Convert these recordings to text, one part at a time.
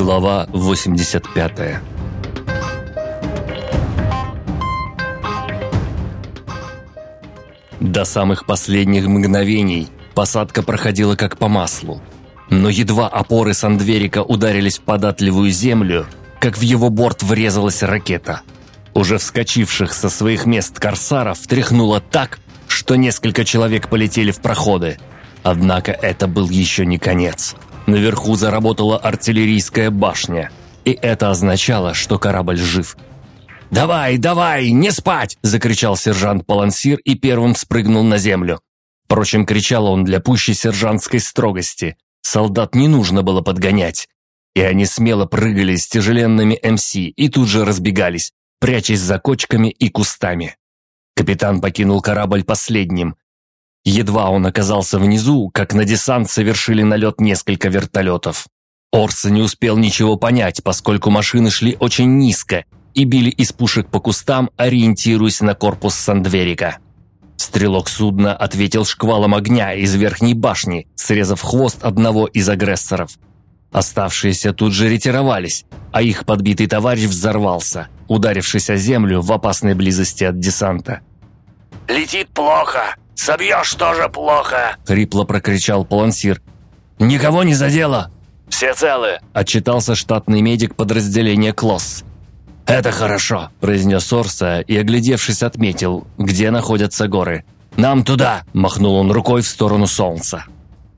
Глава 85 До самых последних мгновений посадка проходила как по маслу. Но едва опоры Сандверика ударились в податливую землю, как в его борт врезалась ракета. Уже вскочивших со своих мест корсаров тряхнуло так, что несколько человек полетели в проходы. Однако это был еще не конец. Наверху заработала артиллерийская башня, и это означало, что корабль жив. «Давай, давай, не спать!» – закричал сержант Палансир и первым спрыгнул на землю. Впрочем, кричал он для пущей сержантской строгости. Солдат не нужно было подгонять. И они смело прыгали с тяжеленными МС и тут же разбегались, прячась за кочками и кустами. Капитан покинул корабль последним, Едва он оказался внизу, как на десант совершили налет несколько вертолетов. Орса не успел ничего понять, поскольку машины шли очень низко и били из пушек по кустам, ориентируясь на корпус Сандверика. Стрелок судна ответил шквалом огня из верхней башни, срезав хвост одного из агрессоров. Оставшиеся тут же ретировались, а их подбитый товарищ взорвался, ударившись о землю в опасной близости от десанта. «Летит плохо!» «Собьешь тоже плохо!» — хрипло прокричал Палансир. «Никого не задело!» «Все целы!» — отчитался штатный медик подразделения «Клосс». «Это хорошо», – произнес Орса и, оглядевшись, отметил, где находятся горы. «Нам туда!» – махнул он рукой в сторону солнца.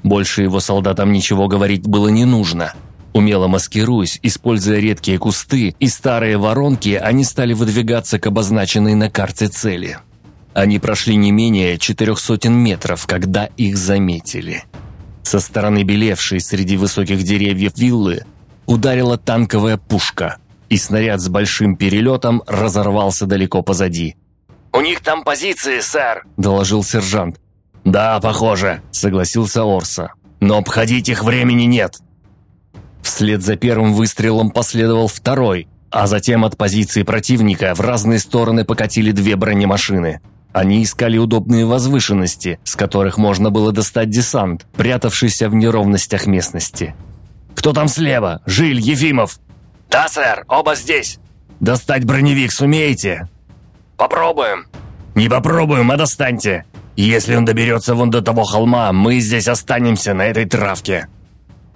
Больше его солдатам ничего говорить было не нужно. Умело маскируясь, используя редкие кусты и старые воронки, они стали выдвигаться к обозначенной на карте цели – они прошли не менее четырех сотен метров, когда их заметили. Со стороны белевшей среди высоких деревьев виллы ударила танковая пушка, и снаряд с большим перелетом разорвался далеко позади. «У них там позиции, сэр», – доложил сержант. «Да, похоже», – согласился Орса. «Но обходить их времени нет». Вслед за первым выстрелом последовал второй, а затем от позиции противника в разные стороны покатили две бронемашины – они искали удобные возвышенности, с которых можно было достать десант, прятавшийся в неровностях местности. «Кто там слева? Жиль, Ефимов!» «Да, сэр, оба здесь!» «Достать броневик сумеете?» «Попробуем!» «Не попробуем, а достаньте! Если он доберется вон до того холма, мы здесь останемся на этой травке!»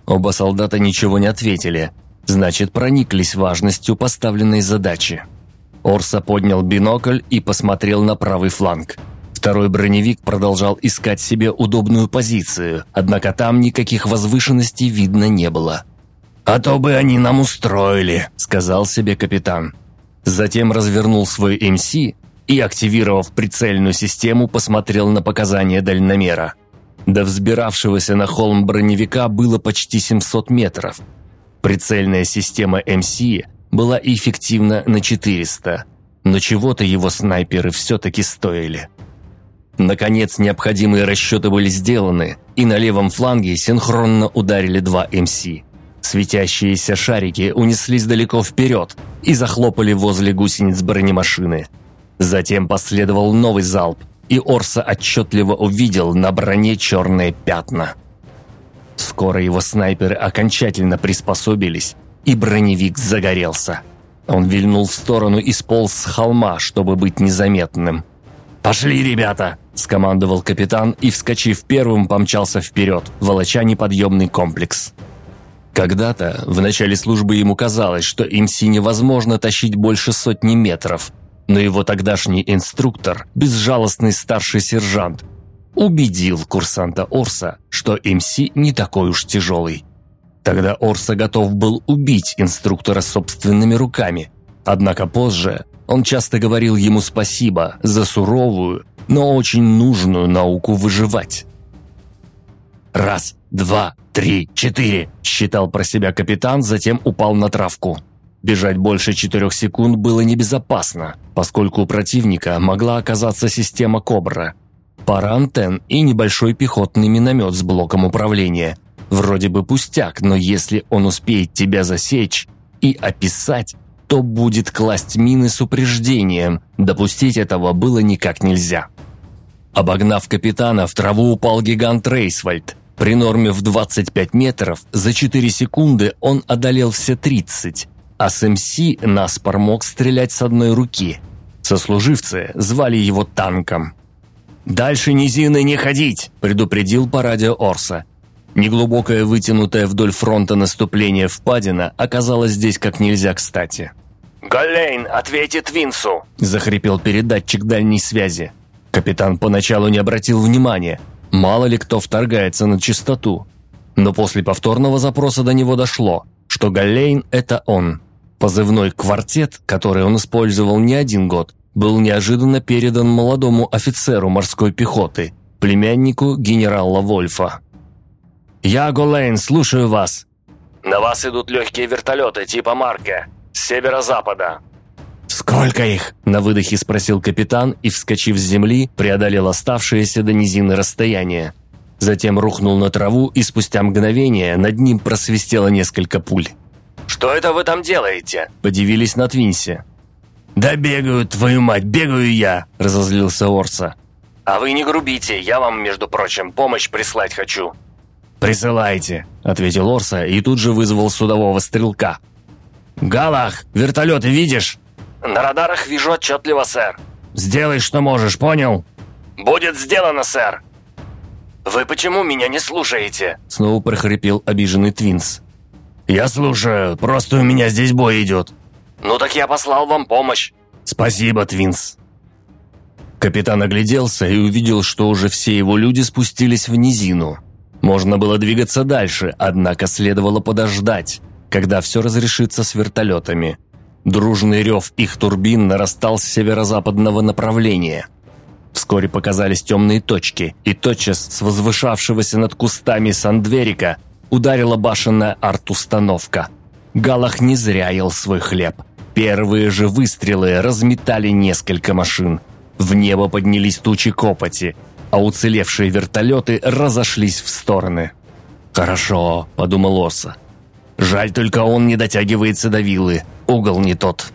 Оба солдата ничего не ответили, значит, прониклись важностью поставленной задачи. Орса поднял бинокль и посмотрел на правый фланг. Второй броневик продолжал искать себе удобную позицию, однако там никаких возвышенностей видно не было. «А то бы они нам устроили», — сказал себе капитан. Затем развернул свой МС и, активировав прицельную систему, посмотрел на показания дальномера. До взбиравшегося на холм броневика было почти 700 метров. Прицельная система МС была эффективна на 400, но чего-то его снайперы все-таки стоили. Наконец, необходимые расчеты были сделаны, и на левом фланге синхронно ударили два МС. Светящиеся шарики унеслись далеко вперед и захлопали возле гусениц бронемашины. Затем последовал новый залп, и Орса отчетливо увидел на броне черные пятна. Скоро его снайперы окончательно приспособились и броневик загорелся. Он вильнул в сторону и сполз с холма, чтобы быть незаметным. «Пошли, ребята!» – скомандовал капитан и, вскочив первым, помчался вперед, волоча неподъемный комплекс. Когда-то, в начале службы ему казалось, что МС невозможно тащить больше сотни метров, но его тогдашний инструктор, безжалостный старший сержант, убедил курсанта Орса, что МС не такой уж тяжелый. Тогда Орса готов был убить инструктора собственными руками. Однако позже он часто говорил ему спасибо за суровую, но очень нужную науку выживать. «Раз, два, три, четыре!» – считал про себя капитан, затем упал на травку. Бежать больше четырех секунд было небезопасно, поскольку у противника могла оказаться система «Кобра». Пара антенн и небольшой пехотный миномет с блоком управления – Вроде бы пустяк, но если он успеет тебя засечь и описать, то будет класть мины с упреждением. Допустить этого было никак нельзя. Обогнав капитана, в траву упал гигант Рейсвальд. При норме в 25 метров за 4 секунды он одолел все 30, а с МС Наспор мог стрелять с одной руки. Сослуживцы звали его танком. «Дальше низины не ходить!» – предупредил по радио Орса. Неглубокая вытянутая вдоль фронта наступление впадина оказалась здесь как нельзя кстати. «Галлейн, ответит Винсу!» – захрипел передатчик дальней связи. Капитан поначалу не обратил внимания. Мало ли кто вторгается на чистоту. Но после повторного запроса до него дошло, что Галлейн – это он. Позывной «Квартет», который он использовал не один год, был неожиданно передан молодому офицеру морской пехоты, племяннику генерала Вольфа. «Я Голейн, слушаю вас». «На вас идут легкие вертолеты типа Марка, с северо-запада». «Сколько их?» – на выдохе спросил капитан и, вскочив с земли, преодолел оставшееся до низины расстояние. Затем рухнул на траву, и спустя мгновение над ним просвистело несколько пуль. «Что это вы там делаете?» – подивились на Твинсе. «Да бегаю, твою мать, бегаю я!» – разозлился Орса. «А вы не грубите, я вам, между прочим, помощь прислать хочу». «Присылайте», – ответил Орса и тут же вызвал судового стрелка. «Галах, вертолеты видишь?» «На радарах вижу отчетливо, сэр». «Сделай, что можешь, понял?» «Будет сделано, сэр». «Вы почему меня не слушаете?» Снова прохрипел обиженный Твинс. «Я слушаю, просто у меня здесь бой идет». «Ну так я послал вам помощь». «Спасибо, Твинс». Капитан огляделся и увидел, что уже все его люди спустились в низину. Можно было двигаться дальше, однако следовало подождать, когда все разрешится с вертолетами. Дружный рев их турбин нарастал с северо-западного направления. Вскоре показались темные точки, и тотчас с возвышавшегося над кустами Сандверика ударила башенная арт-установка. Галах не зря ел свой хлеб. Первые же выстрелы разметали несколько машин. В небо поднялись тучи копоти, а уцелевшие вертолеты разошлись в стороны. «Хорошо», — подумал Орса. «Жаль, только он не дотягивается до виллы. Угол не тот».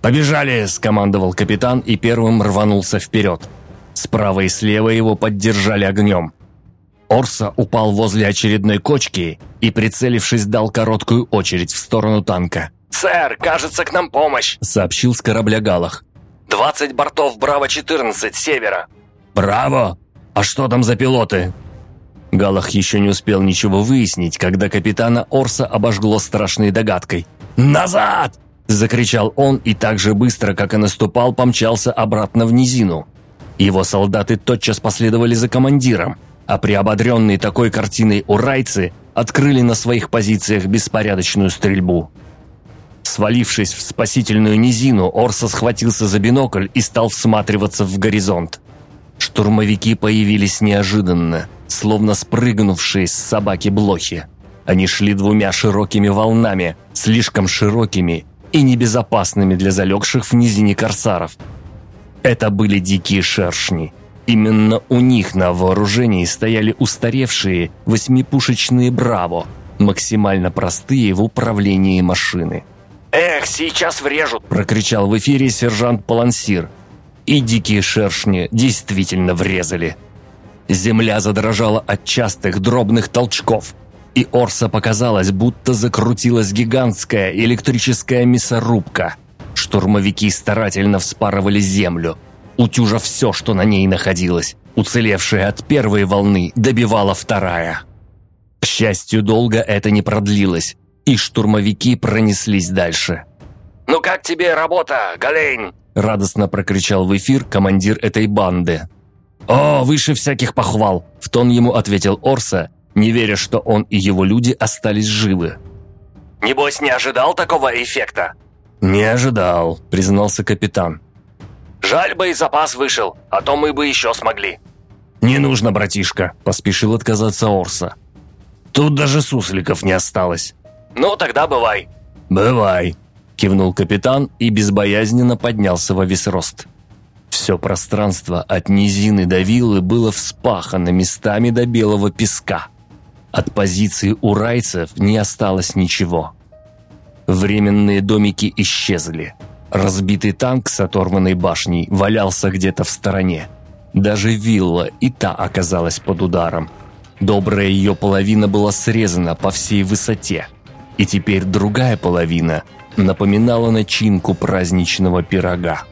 «Побежали!» – скомандовал капитан и первым рванулся вперед. Справа и слева его поддержали огнем. Орса упал возле очередной кочки и, прицелившись, дал короткую очередь в сторону танка. «Сэр, кажется, к нам помощь!» – сообщил с корабля Галах. «20 бортов Браво-14, севера!» «Браво! А что там за пилоты?» Галах еще не успел ничего выяснить, когда капитана Орса обожгло страшной догадкой. «Назад!» – закричал он и так же быстро, как и наступал, помчался обратно в низину. Его солдаты тотчас последовали за командиром – а приободренные такой картиной урайцы открыли на своих позициях беспорядочную стрельбу. Свалившись в спасительную низину, Орса схватился за бинокль и стал всматриваться в горизонт. Штурмовики появились неожиданно, словно спрыгнувшие с собаки-блохи. Они шли двумя широкими волнами, слишком широкими и небезопасными для залегших в низине корсаров. Это были дикие шершни – Именно у них на вооружении стояли устаревшие восьмипушечные «Браво», максимально простые в управлении машины. «Эх, сейчас врежут!» – прокричал в эфире сержант Палансир. И дикие шершни действительно врезали. Земля задрожала от частых дробных толчков, и Орса показалось, будто закрутилась гигантская электрическая мясорубка. Штурмовики старательно вспарывали землю – утюжа все, что на ней находилось. Уцелевшая от первой волны добивала вторая. К счастью, долго это не продлилось, и штурмовики пронеслись дальше. «Ну как тебе работа, Галейн?» Радостно прокричал в эфир командир этой банды. «О, выше всяких похвал!» – в тон ему ответил Орса, не веря, что он и его люди остались живы. «Небось, не ожидал такого эффекта?» «Не ожидал», – признался капитан. Жаль, боезапас вышел, а то мы бы еще смогли». «Не нужно, братишка», – поспешил отказаться Орса. «Тут даже сусликов не осталось». «Ну, тогда бывай». «Бывай», – кивнул капитан и безбоязненно поднялся во весь рост. Все пространство от низины до виллы было вспахано местами до белого песка. От позиции урайцев не осталось ничего. Временные домики исчезли – Разбитый танк с оторванной башней валялся где-то в стороне. Даже вилла и та оказалась под ударом. Добрая ее половина была срезана по всей высоте. И теперь другая половина напоминала начинку праздничного пирога.